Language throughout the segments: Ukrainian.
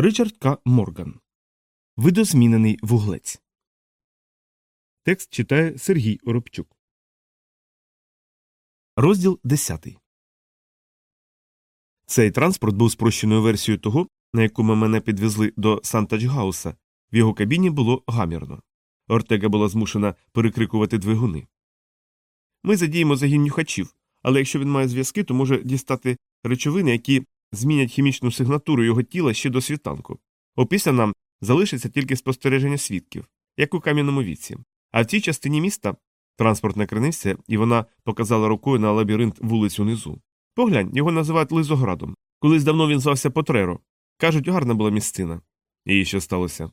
Ричард К. Морган. Видозмінений вуглець. Текст читає Сергій Оробчук. Розділ 10. Цей транспорт був спрощеною версією того, на якому мене підвезли до Сантачгауса. В його кабіні було гамірно. Ортега була змушена перекрикувати двигуни. Ми задіємо загін нюхачів, але якщо він має зв'язки, то може дістати речовини, які змінять хімічну сигнатуру його тіла ще до світанку. Опісля нам залишиться тільки спостереження свідків, як у кам'яному віці. А в цій частині міста транспорт накренився, і вона показала рукою на лабіринт вулиць унизу. Поглянь, його називають Лизоградом. Колись давно він звався Потреро. Кажуть, гарна була місцина. І що сталося?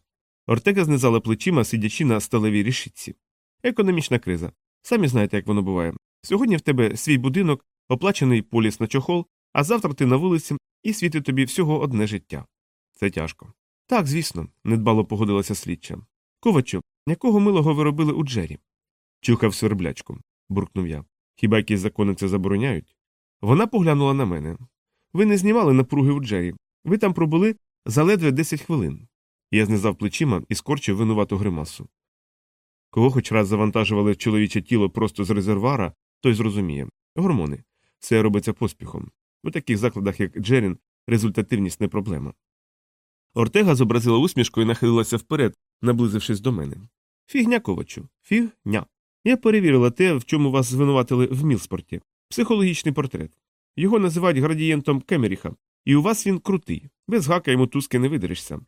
Ортега знизала плечима, сидячи на сталевій рішітці. Економічна криза. Самі знаєте, як воно буває. Сьогодні в тебе свій будинок, оплачений поліс на чохол, а завтра ти на вулиці і світить тобі всього одне життя. Це тяжко. Так, звісно, недбало погодилася слідча. Ковачу, якого милого ви робили у Джері? Чухав сверблячку, буркнув я. Хіба якісь закони це забороняють? Вона поглянула на мене. Ви не знімали напруги у Джері. Ви там пробули заледве 10 хвилин. Я знизав плечима і скорчив винувату гримасу. Кого хоч раз завантажували чоловіче тіло просто з резервуара, той зрозуміє. Гормони. Це робиться поспіхом. У таких закладах, як Джерін, результативність не проблема. Ортега зобразила усмішку і нахилилася вперед, наблизившись до мене. Фігня, ковачу, фігня. Я перевірила те, в чому вас звинуватили в Мілспорті. Психологічний портрет. Його називають градієнтом Кемеріха, і у вас він крутий, без гака йому туски не видерешся.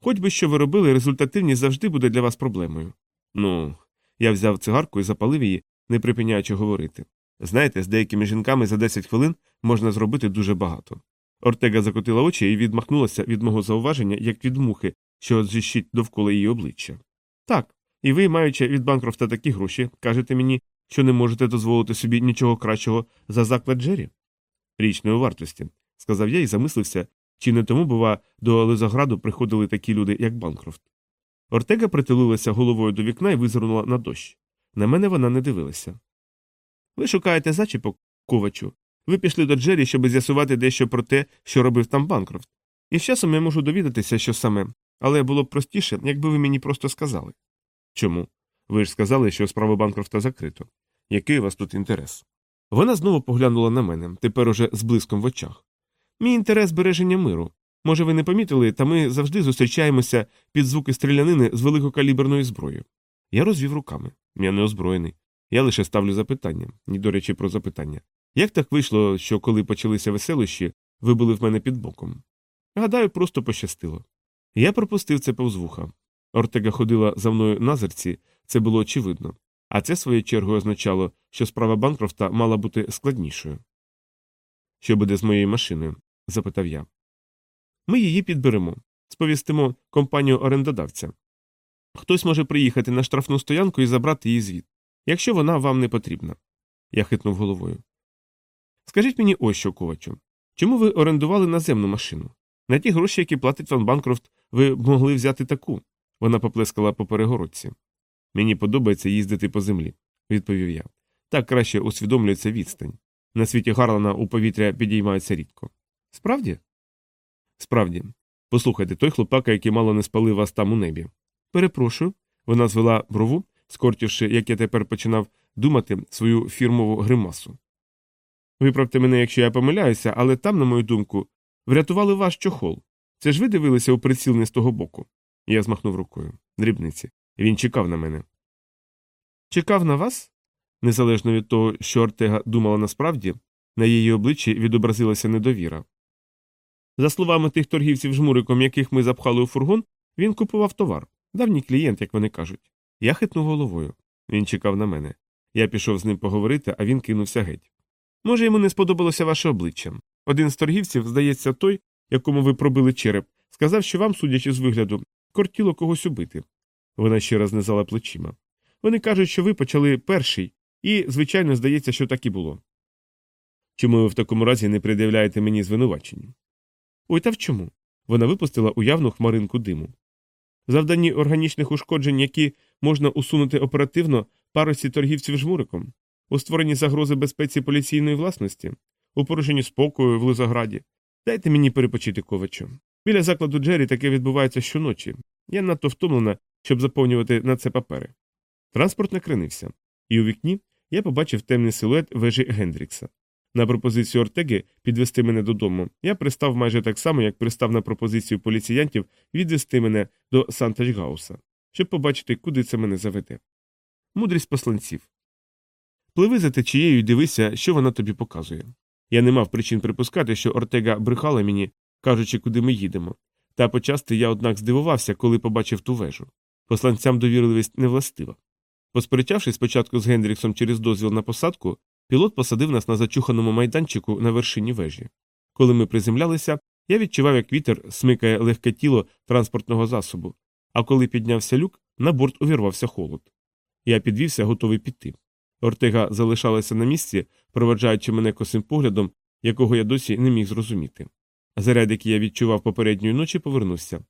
Хоч би що ви робили, результативність завжди буде для вас проблемою. Ну, я взяв цигарку і запалив її, не припиняючи говорити. Знаєте, з деякими жінками за 10 хвилин можна зробити дуже багато. Ортега закотила очі і відмахнулася від мого зауваження, як від мухи, що зжищить довкола її обличчя. Так, і ви, маючи від Банкрофта такі гроші, кажете мені, що не можете дозволити собі нічого кращого за заклад Джері? Річної вартості, сказав я і замислився, чи не тому, бува, до Лизограду приходили такі люди, як Банкрофт. Ортега притулилася головою до вікна і визирнула на дощ. На мене вона не дивилася. Ви шукаєте зачіпок, ковачу. Ви пішли до Джері, щоб з'ясувати дещо про те, що робив там Банкрофт. І з часом я можу довідатися, що саме, але було б простіше, якби ви мені просто сказали. Чому? Ви ж сказали, що справу Банкрофта закрито. Який у вас тут інтерес? Вона знову поглянула на мене, тепер уже з блиском в очах. Мій інтерес збереження миру. Може, ви не помітили, та ми завжди зустрічаємося під звуки стрілянини з великокаліберною зброєю. Я розвів руками. Я не озброєний. Я лише ставлю запитання, ні до речі, про запитання. Як так вийшло, що коли почалися веселощі, ви були в мене під боком? Гадаю, просто пощастило. Я пропустив це повз вуха. Ортега ходила за мною на зерці, це було очевидно, а це своєю чергою означало, що справа Банкрофта мала бути складнішою. Що буде з моєю машиною? запитав я. Ми її підберемо, сповістимо компанію орендодавця. Хтось може приїхати на штрафну стоянку і забрати її звід, якщо вона вам не потрібна. Я хитнув головою. Скажіть мені ось що, ковачу. Чому ви орендували наземну машину? На ті гроші, які платить вам Банкрофт, ви б могли взяти таку. Вона поплескала по перегородці. Мені подобається їздити по землі, відповів я. Так краще усвідомлюється відстань. На світі Гарлана у повітря підіймається рідко. Справді? Справді. Послухайте, той хлопака, який мало не спалив вас там у небі. Перепрошую. Вона звела брову, скортівши, як я тепер починав думати, свою фірмову гримасу. Виправте мене, якщо я помиляюся, але там, на мою думку, врятували ваш чохол. Це ж ви дивилися у приціл не з того боку. Я змахнув рукою. Дрібниці. Він чекав на мене. Чекав на вас? Незалежно від того, що Ортега думала насправді, на її обличчі відобразилася недовіра. За словами тих торгівців жмуриком, яких ми запхали у фургон, він купував товар. Давній клієнт, як вони кажуть. Я хитнув головою. Він чекав на мене. Я пішов з ним поговорити, а він кинувся геть. Може, йому не сподобалося ваше обличчя. Один з торгівців, здається, той, якому ви пробили череп, сказав, що вам, судячи з вигляду, кортіло когось убити. Вона ще раз знизала плечима. Вони кажуть, що ви почали перший, і, звичайно, здається, що так і було. Чому ви в такому разі не пред'являєте мені звинувачення? Ой, та в чому? Вона випустила уявну хмаринку диму. Завданні органічних ушкоджень, які можна усунути оперативно парусі торгівців жмуриком, у створенні загрози безпеці поліційної власності, у порушенні спокою в Лизограді. Дайте мені перепочити ковачу. Біля закладу Джері таке відбувається щоночі. Я надто втомлена, щоб заповнювати на це папери. Транспорт накренився, і у вікні я побачив темний силует вежі Гендрікса. На пропозицію Ортеги підвести мене додому я пристав майже так само, як пристав на пропозицію поліціянтів відвести мене до Сантачгауса, щоб побачити, куди це мене заведе. Мудрість посланців. Пливи за течією і дивися, що вона тобі показує. Я не мав причин припускати, що Ортега брехала мені, кажучи, куди ми їдемо. Та почасти я, однак, здивувався, коли побачив ту вежу. Посланцям довірливість не властива. Посперечавшись спочатку з Гендріксом через дозвіл на посадку, пілот посадив нас на зачуханому майданчику на вершині вежі. Коли ми приземлялися, я відчував, як вітер смикає легке тіло транспортного засобу, а коли піднявся люк, на борт увірвався холод. Я підвівся, готовий піти. Ортега залишалася на місці, проведжаючи мене косим поглядом, якого я досі не міг зрозуміти. Заряд, який я відчував попередньої ночі, повернувся.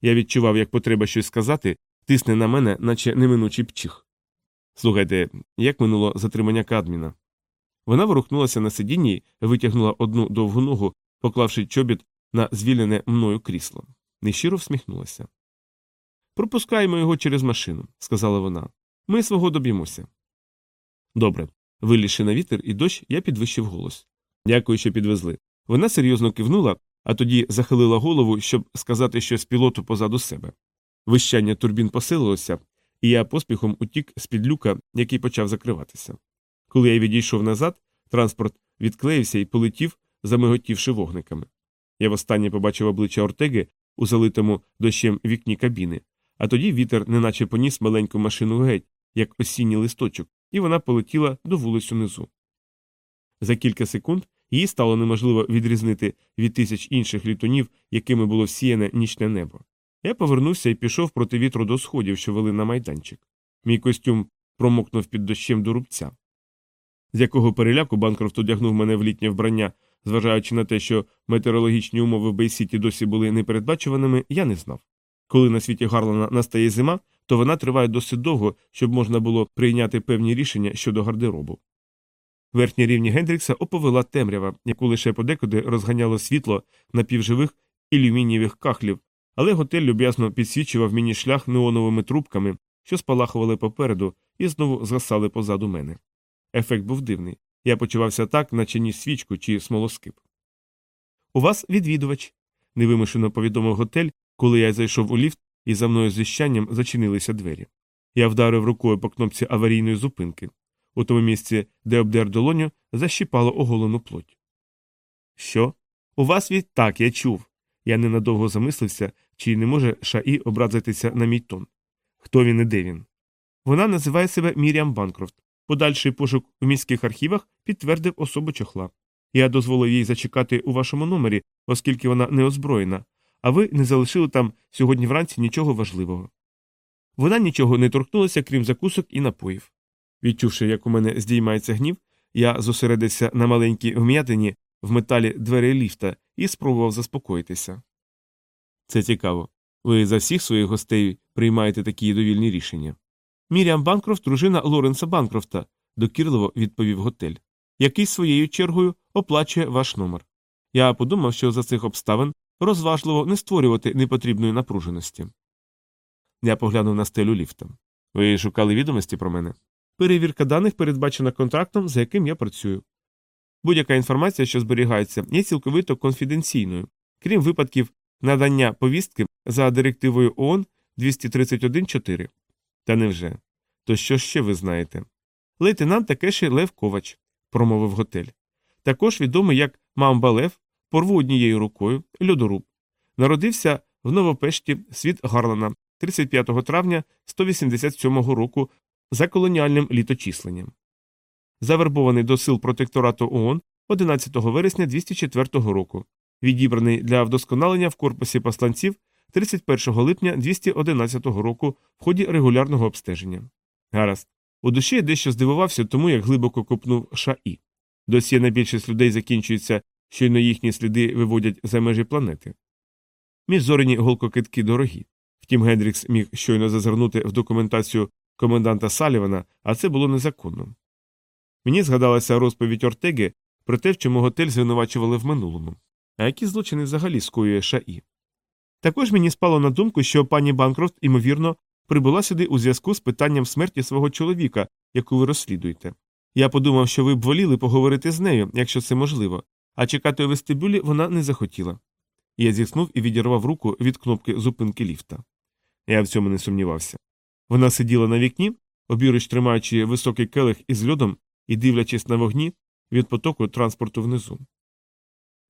Я відчував, як потреба щось сказати, тисне на мене, наче неминучий пчих. Слухайте, як минуло затримання Кадміна? Вона ворухнулася на сидінні, витягнула одну довгу ногу, поклавши чобіт на звільнене мною крісло. Нещиро всміхнулася. Пропускаємо його через машину, сказала вона. Ми свого доб'ємося. Добре. Вилізши на вітер і дощ, я підвищив голос. Дякую, що підвезли. Вона серйозно кивнула, а тоді захилила голову, щоб сказати щось пілоту позаду себе. Вищання турбін посилилося, і я поспіхом утік з під люка, який почав закриватися. Коли я відійшов назад, транспорт відклеївся і полетів, замиготівши вогниками. Я востаннє побачив обличчя Ортеги у залитому дощем вікні кабіни, а тоді вітер неначе поніс маленьку машину геть, як осінній листочок, і вона полетіла до вулицю низу. За кілька секунд її стало неможливо відрізнити від тисяч інших літунів, якими було всіяне нічне небо. Я повернувся і пішов проти вітру до сходів, що вели на майданчик. Мій костюм промокнув під дощем до рубця. З якого переляку Банкрофт одягнув мене в літнє вбрання, зважаючи на те, що метеорологічні умови в Бейсіті досі були непередбачуваними, я не знав. Коли на світі Гарлана настає зима, то вона триває досить довго, щоб можна було прийняти певні рішення щодо гардеробу. Верхні рівні Гендрікса оповела темрява, яку лише подекуди розганяло світло напівживих ілюмінієвих кахлів, але готель люб'язно підсвічував мені шлях неоновими трубками, що спалахували попереду і знову згасали позаду мене. Ефект був дивний. Я почувався так, наче ніс свічку чи смолоскип. У вас відвідувач, невимушено повідомив готель, коли я зайшов у ліфт і за мною з зіщанням зачинилися двері. Я вдарив рукою по кнопці аварійної зупинки. У тому місці, де обдер долоню, защіпало оголену плоть. Що? У вас відтак, я чув. Я ненадовго замислився, чи не може Шаї образитися на мій тон. Хто він і де він? Вона називає себе Міріам Банкрофт. Подальший пошук у міських архівах підтвердив особу чохла. Я дозволив їй зачекати у вашому номері, оскільки вона не озброєна, а ви не залишили там сьогодні вранці нічого важливого. Вона нічого не торкнулася, крім закусок і напоїв. Відчувши, як у мене здіймається гнів, я зосередився на маленькій вм'ятині в металі дверей ліфта і спробував заспокоїтися. Це цікаво. Ви за всіх своїх гостей приймаєте такі довільні рішення. Міріам Банкрофт, дружина Лоренса Банкрофта, докірливо відповів готель, який своєю чергою оплачує ваш номер. Я подумав, що за цих обставин розважливо не створювати непотрібної напруженості. Я поглянув на стелю ліфта. Ви шукали відомості про мене? Перевірка даних передбачена контрактом, за яким я працюю. Будь-яка інформація, що зберігається, є цілковито конфіденційною, крім випадків надання повістки за директивою ООН 231.4. Та невже? То що ще ви знаєте? Лейтенант Такеші Лев Ковач, промовив готель. Також відомий як Мамба Лев, порву однією рукою, льодоруб. Народився в Новопешті світ Гарлана 35 травня 187 року за колоніальним літочисленням. Завербований до сил протекторату ООН 11 вересня 204 року, відібраний для вдосконалення в корпусі посланців 31 липня 211 року в ході регулярного обстеження. Гаразд. У душі я дещо здивувався тому, як глибоко копнув Шаї. Досі на більшість людей закінчується, щойно їхні сліди виводять за межі планети. Міжзорені голкокитки дорогі. Втім, Гендрікс міг щойно зазирнути в документацію коменданта Салівана, а це було незаконно. Мені згадалася розповідь Ортеги про те, в чому готель звинувачували в минулому. А які злочини взагалі скоює ШАІ? Також мені спало на думку, що пані Банкрофт, ймовірно, прибула сюди у зв'язку з питанням смерті свого чоловіка, яку ви розслідуєте. Я подумав, що ви б воліли поговорити з нею, якщо це можливо, а чекати у вестибюлі вона не захотіла. Я зіснув і відірвав руку від кнопки зупинки ліфта. Я в цьому не сумнівався. Вона сиділа на вікні, обіруч тримаючи високий келих із льодом і дивлячись на вогні від потоку транспорту внизу.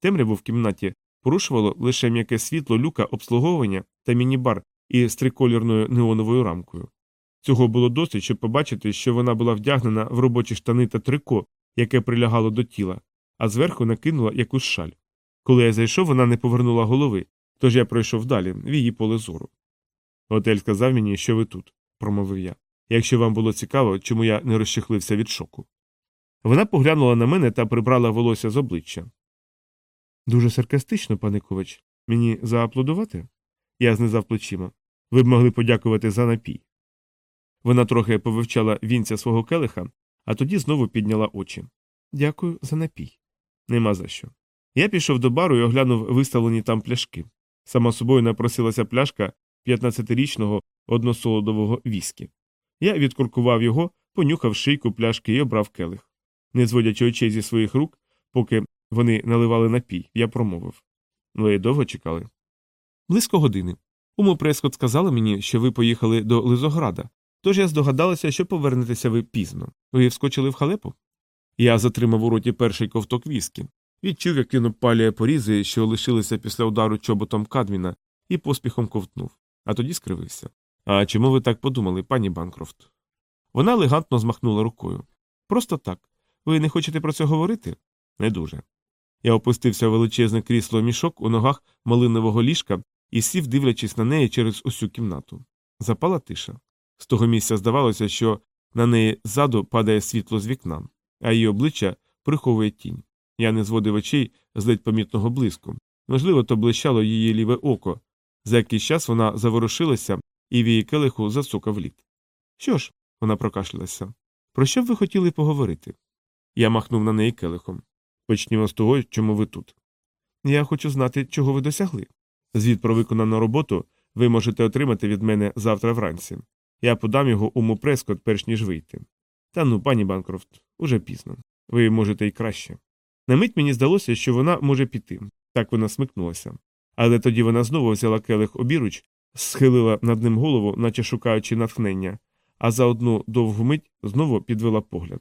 Темряву в кімнаті порушувало лише м'яке світло люка обслуговування та міні-бар із триколірною неоновою рамкою. Цього було досить, щоб побачити, що вона була вдягнена в робочі штани та трико, яке прилягало до тіла, а зверху накинула якусь шаль. Коли я зайшов, вона не повернула голови, тож я пройшов далі, в її поле зору. Готель сказав мені, що ви тут, промовив я. Якщо вам було цікаво, чому я не розчехлився від шоку. Вона поглянула на мене та прибрала волосся з обличчя. Дуже саркастично, пане Ковач. Мені зааплодувати? Я знизав плечима. Ви б могли подякувати за напій. Вона трохи повивчала вінця свого келиха, а тоді знову підняла очі. Дякую за напій. Нема за що. Я пішов до бару і оглянув виставлені там пляшки. Сама собою напросилася пляшка 15-річного односолодового віскі. Я відкуркував його, понюхав шийку пляшки і обрав келих. Не зводячи очей зі своїх рук, поки вони наливали напій, я промовив. Ви довго чекали? Близько години. Уму Прескот сказала мені, що ви поїхали до Лизограда, тож я здогадалася, що повернетеся ви пізно. Ви вскочили в халепу? Я затримав у роті перший ковток віскі, відчув, як він опалює порізи, що лишилися після удару чоботом Кадміна, і поспіхом ковтнув, а тоді скривився. А чому ви так подумали, пані Банкрофт? Вона елегантно змахнула рукою. Просто так. Ви не хочете про це говорити? Не дуже. Я опустився в величезне крісло мішок у ногах малинового ліжка і сів, дивлячись на неї через усю кімнату. Запала тиша. З того місця здавалося, що на неї ззаду падає світло з вікна, а її обличчя приховує тінь. Я не зводив очей з ледь помітного блиску. Можливо, то блищало її ліве око. За якийсь час вона заворушилася і в її келиху засукав лід. Що ж, вона прокашлялася. Про що б ви хотіли поговорити? Я махнув на неї келихом. Почнімо з того, чому ви тут. Я хочу знати, чого ви досягли. Звіт про виконану роботу ви можете отримати від мене завтра вранці. Я подам його уму Прескот, перш ніж вийти. Та ну, пані Банкрофт, уже пізно. Ви можете й краще. На мить мені здалося, що вона може піти. Так вона смикнулася. Але тоді вона знову взяла келих обіруч, схилила над ним голову, наче шукаючи натхнення, а за одну довгу мить знову підвела погляд.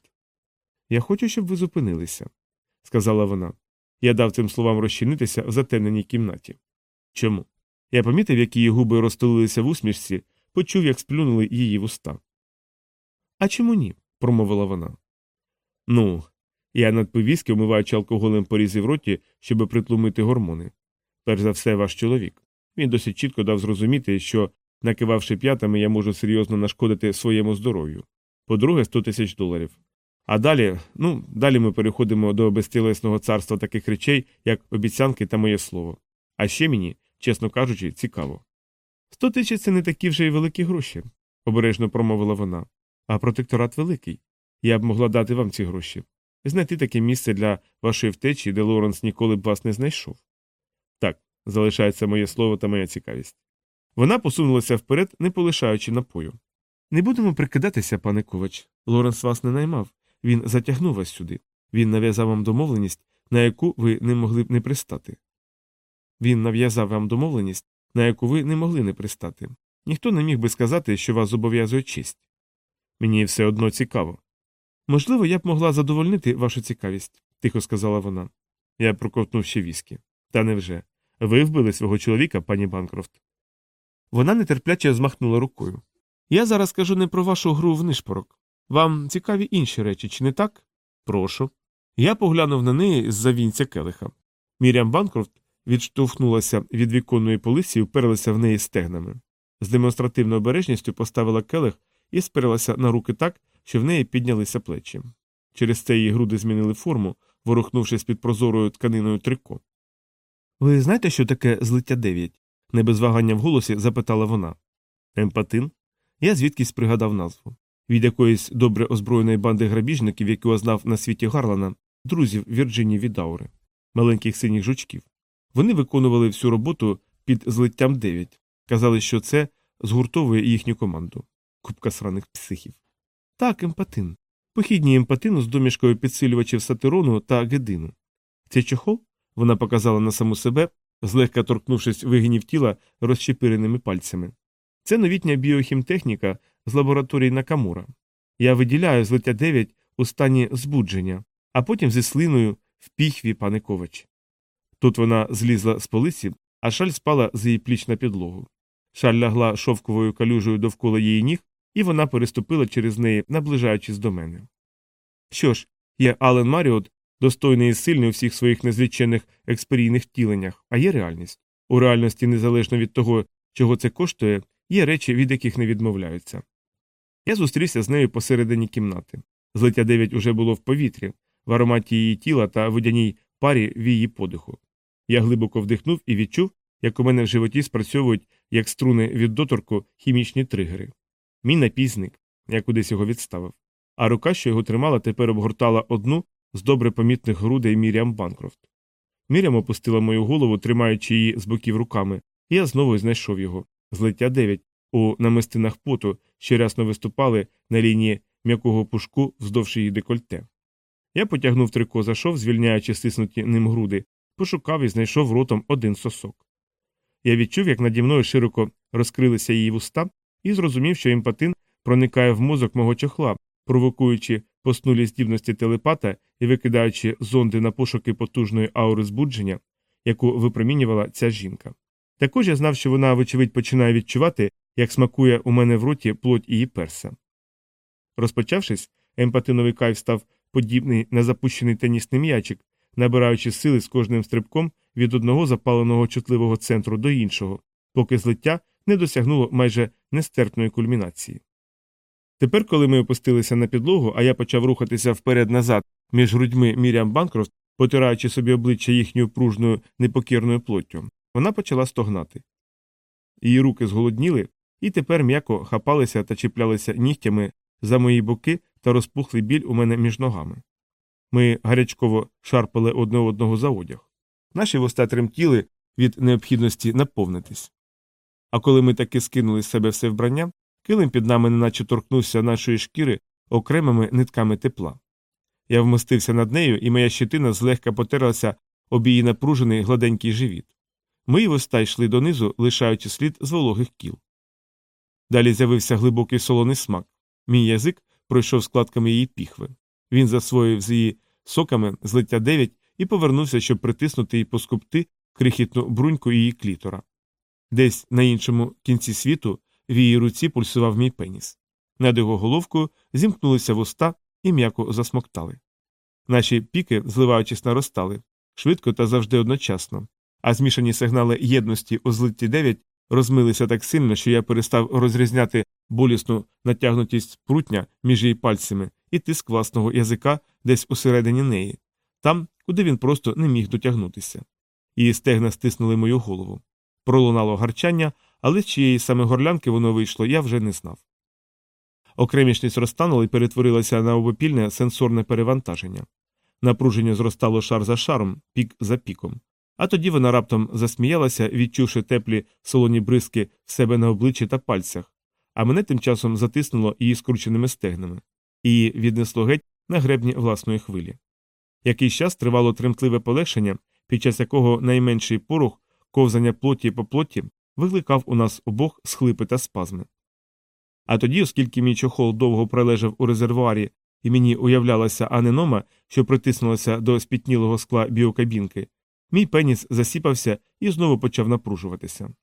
Я хочу, щоб ви зупинилися, сказала вона. Я дав цим словам розчинитися в затемненій кімнаті. Чому? Я помітив, як її губи розтулилися в усмішці, почув, як сплюнули її вуста. А чому ні? промовила вона. Ну, я надповізки, вмиваючи алкоголем порізи в роті, щоб притлумити гормони. Перш за все, ваш чоловік. Він досить чітко дав зрозуміти, що, накивавши п'ятами, я можу серйозно нашкодити своєму здоров'ю. По-друге, 100 тисяч доларів. А далі, ну, далі ми переходимо до безтілесного царства таких речей, як обіцянки та моє слово. А ще мені, чесно кажучи, цікаво. Сто тисяч це не такі вже й великі гроші, обережно промовила вона. А протекторат великий. Я б могла дати вам ці гроші. Знайти таке місце для вашої втечі, де Лоренс ніколи б вас не знайшов. Так, залишається моє слово та моя цікавість. Вона посунулася вперед, не полишаючи напою. Не будемо прикидатися, пане Ковач. Лоренс вас не наймав. Він затягнув вас сюди. Він нав'язав вам домовленість, на яку ви не могли б не пристати. Він нав'язав вам домовленість, на яку ви не могли не пристати. Ніхто не міг би сказати, що вас зобов'язує честь. Мені все одно цікаво. Можливо, я б могла задовольнити вашу цікавість, тихо сказала вона. Я проковтнув ще віскі. Та невже? Ви вбили свого чоловіка, пані Банкрофт. Вона нетерпляче змахнула рукою. Я зараз кажу не про вашу гру в нишпорок. Вам цікаві інші речі, чи не так? Прошу. Я поглянув на неї з за вінця келиха. Мірям Банкрофт відштовхнулася від віконної полиці і вперлася в неї стегнами. З демонстративною обережністю поставила келих і спиралася на руки так, що в неї піднялися плечі. Через це її груди змінили форму, ворухнувшись під прозорою тканиною трико. Ви знаєте, що таке злиття 9? не без вагання в голосі запитала вона. Емпатин? Я звідкись пригадав назву. Від якоїсь добре озброєної банди грабіжників, яку знав на світі Гарлана, друзів Вірджинії Відаури, маленьких синіх жучків. Вони виконували всю роботу під злиттям 9. Казали, що це згуртовує їхню команду. Купка сраних психів. Так, емпатин. Похідні емпатину з домішкою підсилювачів сатирону та гедину. Цей чохол вона показала на саму себе, злегка торкнувшись вигинів тіла розщепиреними пальцями. Це новітня біохімтехніка з лабораторії Накамура. Я виділяю злиття 9 у стані збудження, а потім зі слиною в піхві пане Ковач. Тут вона злізла з полиці, а шаль спала з її пліч на підлогу. Шаль лягла шовковою калюжею довкола її ніг, і вона переступила через неї, наближаючись до мене. Що ж, є Ален Маріот, достойний і сильний у всіх своїх незлічених експерійних втіленнях, а є реальність. У реальності, незалежно від того, чого це коштує, є речі, від яких не відмовляються. Я зустрівся з нею посередині кімнати. Злиття 9 уже було в повітрі, в ароматі її тіла та водяній парі в її подиху. Я глибоко вдихнув і відчув, як у мене в животі спрацьовують, як струни від доторку, хімічні тригери. Мій напій зник, я кудись його відставив. А рука, що його тримала, тепер обгортала одну з добре помітних грудей Міріам Банкрофт. Мірям опустила мою голову, тримаючи її з боків руками, і я знову знайшов його. Злиття 9 у намистинах поту, що рясно виступали на лінії м'якого пушку вздовж її декольте. Я потягнув трико за шов, звільняючи стиснуті ним груди, пошукав і знайшов ротом один сосок. Я відчув, як наді мною широко розкрилися її вуста, і зрозумів, що імпатин проникає в мозок мого чохла, провокуючи поснулі здібності телепата і викидаючи зонди на пошуки потужної аури збудження, яку випромінювала ця жінка. Також я знав, що вона, вочевидь, починає відчувати, як смакує у мене в роті плоть її перса. Розпочавшись, емпатиновий кайф став подібний на запущений тенісний м'ячик, набираючи сили з кожним стрибком від одного запаленого чутливого центру до іншого, поки злиття не досягнуло майже нестерпної кульмінації. Тепер, коли ми опустилися на підлогу, а я почав рухатися вперед-назад між грудьми Міріам Банкрофт, потираючи собі обличчя їхньою пружною непокірною плоттю, вона почала стогнати. Її руки зголодніли і тепер м'яко хапалися та чіплялися нігтями за мої боки та розпухлий біль у мене між ногами. Ми гарячково шарпали одне одного за одяг. Наші вуста тремтіли від необхідності наповнитись. А коли ми таки скинули з себе все вбрання, килим під нами неначе торкнувся нашої шкіри окремими нитками тепла. Я вмостився над нею, і моя щитина злегка потерлася об її напружений гладенький живіт. Мої вуста йшли донизу, лишаючи слід з вологих кіл. Далі з'явився глибокий солоний смак. Мій язик пройшов складками її піхви. Він засвоїв з її соками злиття 9 і повернувся, щоб притиснути і поскупти крихітну бруньку її клітора. Десь на іншому кінці світу в її руці пульсував мій пеніс. Над його головкою зімкнулися вуста і м'яко засмоктали. Наші піки, зливаючись, наростали швидко та завжди одночасно, а змішані сигнали єдності у злитті 9 розмилися так сильно, що я перестав розрізняти болісну натягнутість прутня між її пальцями і тиск власного язика десь усередині неї, там, куди він просто не міг дотягнутися. Її стегна стиснули мою голову. Пролунало гарчання, але чиєї саме горлянки воно вийшло, я вже не знав. Окремішність розтанула і перетворилася на обопільне сенсорне перевантаження. Напруження зростало шар за шаром, пік за піком. А тоді вона раптом засміялася, відчувши теплі солоні бризки в себе на обличчі та пальцях, а мене тим часом затиснуло її скрученими стегнами, і віднесло геть на гребні власної хвилі. Якийсь час тривало тремтливе полегшення, під час якого найменший порух ковзання плоті по плоті викликав у нас обох схлипи та спазми. А тоді, оскільки мій чохол довго пролежав у резервуарі і мені уявлялася аненома, що притиснулася до спітнілого скла біокабінки, мій пеніс засіпався і знову почав напружуватися.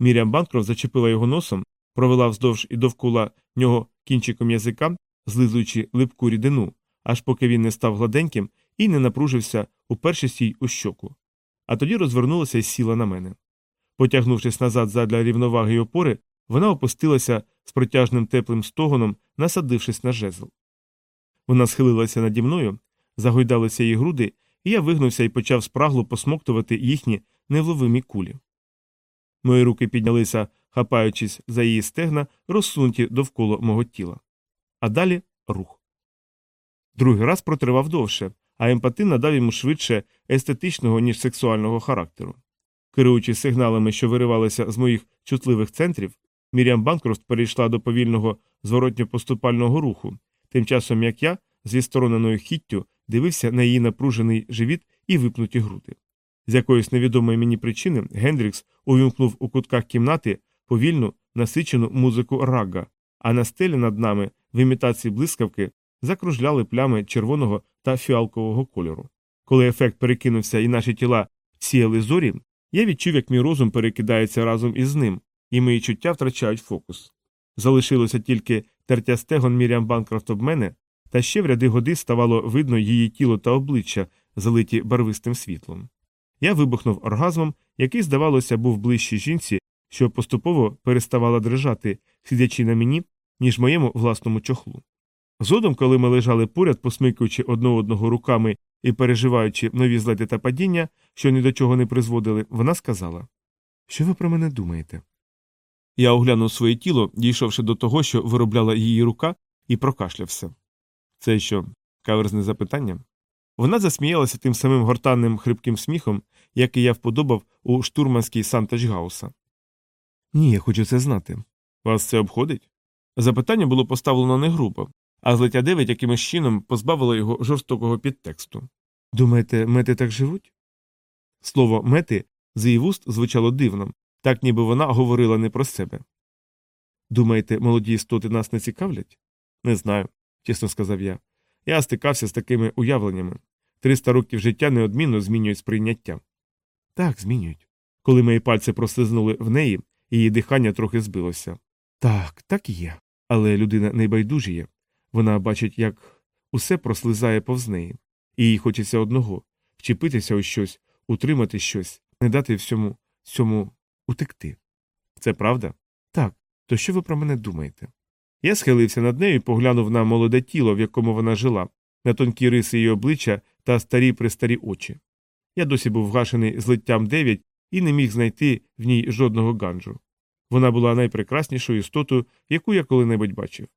Мірям Банкров зачепила його носом, провела вздовж і довкола нього кінчиком язика, злизуючи липку рідину, аж поки він не став гладеньким і не напружився уперше сій у щоку. А тоді розвернулася і сіла на мене. Потягнувшись назад задля рівноваги й опори, вона опустилася з протяжним теплим стогоном, насадившись на жезл. Вона схилилася наді мною, загойдалися її груди, і я вигнувся і почав спрагло посмоктувати їхні невловимі кулі. Мої руки піднялися, хапаючись за її стегна, розсунуті довкола мого тіла. А далі рух. Другий раз протривав довше, а емпатин надав йому швидше естетичного, ніж сексуального характеру. Керуючись сигналами, що виривалися з моїх чутливих центрів, Міріам Банкрофт перейшла до повільного зворотньо-поступального руху, тим часом як я, з відстороненою хіттю, дивився на її напружений живіт і випнуті груди. З якоїсь невідомої мені причини Гендрікс увімкнув у кутках кімнати повільну, насичену музику рагга, а на стелі над нами в імітації блискавки закружляли плями червоного та фіалкового кольору. Коли ефект перекинувся і наші тіла сіяли зорі, я відчув, як мій розум перекидається разом із ним, і мої чуття втрачають фокус. Залишилося тільки тертя стегон Міріам Банкрофт об мене, та ще в ряди годи ставало видно її тіло та обличчя, залиті барвистим світлом. Я вибухнув оргазмом, який, здавалося, був ближчій жінці, що поступово переставала дрижати, сидячи на мені, ніж моєму власному чохлу. Згодом, коли ми лежали поряд, посмикуючи одне одного руками і переживаючи нові злети та падіння, що ні до чого не призводили, вона сказала Що ви про мене думаєте? Я оглянув своє тіло, дійшовши до того, що виробляла її рука, і прокашлявся. Це що, каверзне запитання? Вона засміялася тим самим гортанним хрипким сміхом, який я вподобав у штурманській Сантачгауса. Ні, я хочу це знати. Вас це обходить? Запитання було поставлено не грубо, а злиття 9 якимось чином позбавило його жорстокого підтексту. Думаєте, мети так живуть? Слово мети з її вуст звучало дивно, так ніби вона говорила не про себе. Думаєте, молоді істоти нас не цікавлять? Не знаю, чесно сказав я. Я стикався з такими уявленнями. Триста років життя неодмінно змінюють сприйняття. Так, змінюють. Коли мої пальці прослизнули в неї, її дихання трохи збилося. Так, так і є. Але людина не байдужіє. Вона бачить, як усе прослизає повз неї, і їй хочеться одного вчепитися у щось, утримати щось, не дати всьому цьому утекти. Це правда? Так. То що ви про мене думаєте? Я схилився над нею і поглянув на молоде тіло, в якому вона жила, на тонкі риси її обличчя та старі пристарі очі. Я досі був вгашений злиттям дев'ять і не міг знайти в ній жодного ганджу. Вона була найпрекраснішою істотою, яку я коли-небудь бачив.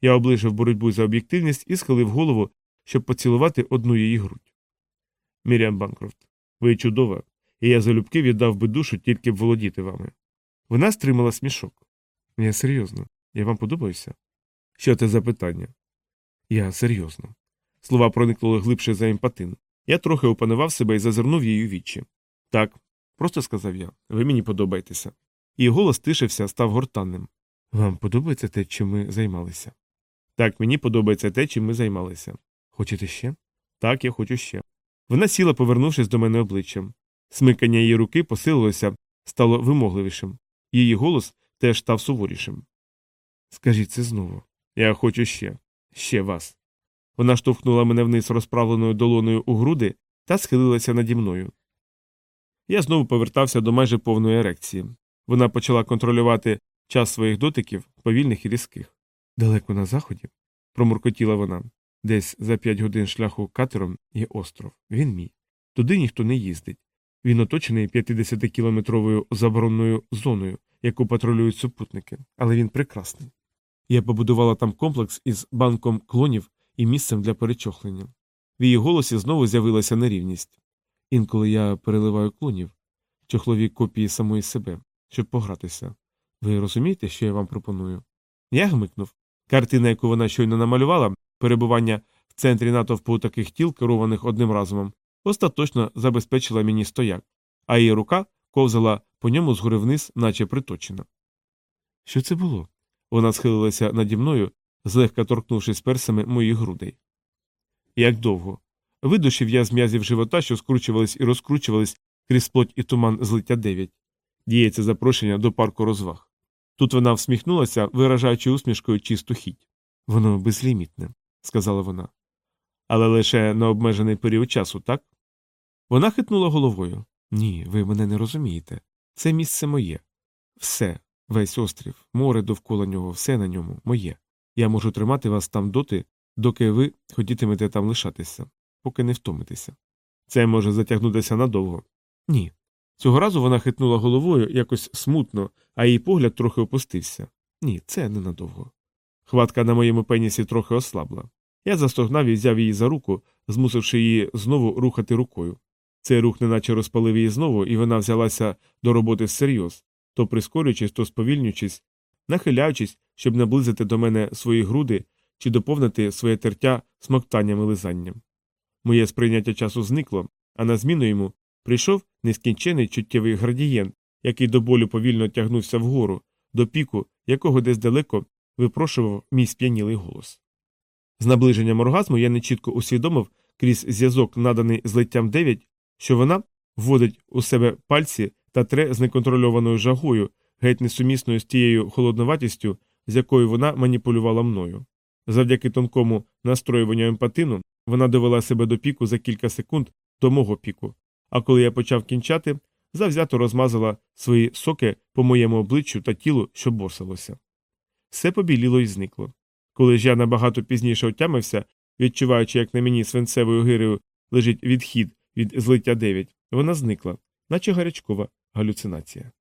Я облишив боротьбу за об'єктивність і схилив голову, щоб поцілувати одну її грудь. Міріам Банкрофт, ви чудова, і я залюбки віддав би душу тільки б володіти вами. Вона стримала смішок. Я серйозно. Я вам подобаюся? Що це за питання? Я серйозно. Слова проникнули глибше за емпатин. Я трохи опанував себе і зазирнув її у вічі. Так, просто сказав я, ви мені подобаєтеся. Її голос тишився, став гортанним. Вам подобається те, чим ми займалися? Так, мені подобається те, чим ми займалися. Хочете ще? Так, я хочу ще. Вона сіла, повернувшись до мене обличчям. Смикання її руки посилилося, стало вимогливішим. Її голос теж став суворішим. Скажіть це знову. Я хочу ще, ще вас. Вона штовхнула мене вниз розправленою долоною у груди та схилилася наді мною. Я знову повертався до майже повної ерекції. Вона почала контролювати час своїх дотиків, повільних і різких. Далеко на заході, промуркотіла вона. Десь за п'ять годин шляху катером є остров. Він мій. Туди ніхто не їздить. Він оточений 50-кілометровою заборонною зоною, яку патрулюють супутники, але він прекрасний. Я побудувала там комплекс із банком клонів і місцем для перечохлення. В її голосі знову з'явилася нерівність. Інколи я переливаю клонів, чохлові копії самої себе, щоб погратися. Ви розумієте, що я вам пропоную? Я гмикнув. Картина, яку вона щойно намалювала, перебування в центрі натовпу таких тіл, керованих одним разумом, остаточно забезпечила мені стояк, а її рука ковзала по ньому згори вниз, наче приточена. Що це було? Вона схилилася наді мною, злегка торкнувшись персами моїх грудей. Як довго. Видушив я з м'язів живота, що скручувались і розкручувались крізь плоть і туман злиття дев'ять. Діється запрошення до парку розваг. Тут вона всміхнулася, виражаючи усмішкою чисту хіть. Воно безлімітне, сказала вона. Але лише на обмежений період часу, так? Вона хитнула головою. Ні, ви мене не розумієте. Це місце моє. Все, весь острів, море довкола нього, все на ньому моє. Я можу тримати вас там доти, доки ви хотітимете там лишатися, поки не втомитеся. Це може затягнутися надовго. Ні. Цього разу вона хитнула головою якось смутно, а її погляд трохи опустився. Ні, це ненадовго. Хватка на моєму пенісі трохи ослабла. Я застогнав і взяв її за руку, змусивши її знову рухати рукою. Цей рух неначе розпалив її знову, і вона взялася до роботи всерйоз, то прискорюючись, то сповільнюючись, нахиляючись, щоб наблизити до мене свої груди чи доповнити своє тертя смоктанням і лизанням. Моє сприйняття часу зникло, а на зміну йому прийшов нескінчений чуттєвий градієнт, який до болю повільно тягнувся вгору, до піку, якого десь далеко випрошував мій сп'янілий голос. З наближенням оргазму я нечітко усвідомив крізь зв'язок, наданий злиттям 9, що вона вводить у себе пальці та тре з неконтрольованою жагою, геть несумісною з тією холодноватістю, з якою вона маніпулювала мною. Завдяки тонкому настроюванню емпатину вона довела себе до піку за кілька секунд до мого піку, а коли я почав кінчати, завзято розмазала свої соки по моєму обличчю та тілу, що борсилося. Все побіліло і зникло. Коли ж я набагато пізніше отямився, відчуваючи, як на мені свинцевою гирею лежить відхід від злиття 9, вона зникла, наче гарячкова галюцинація.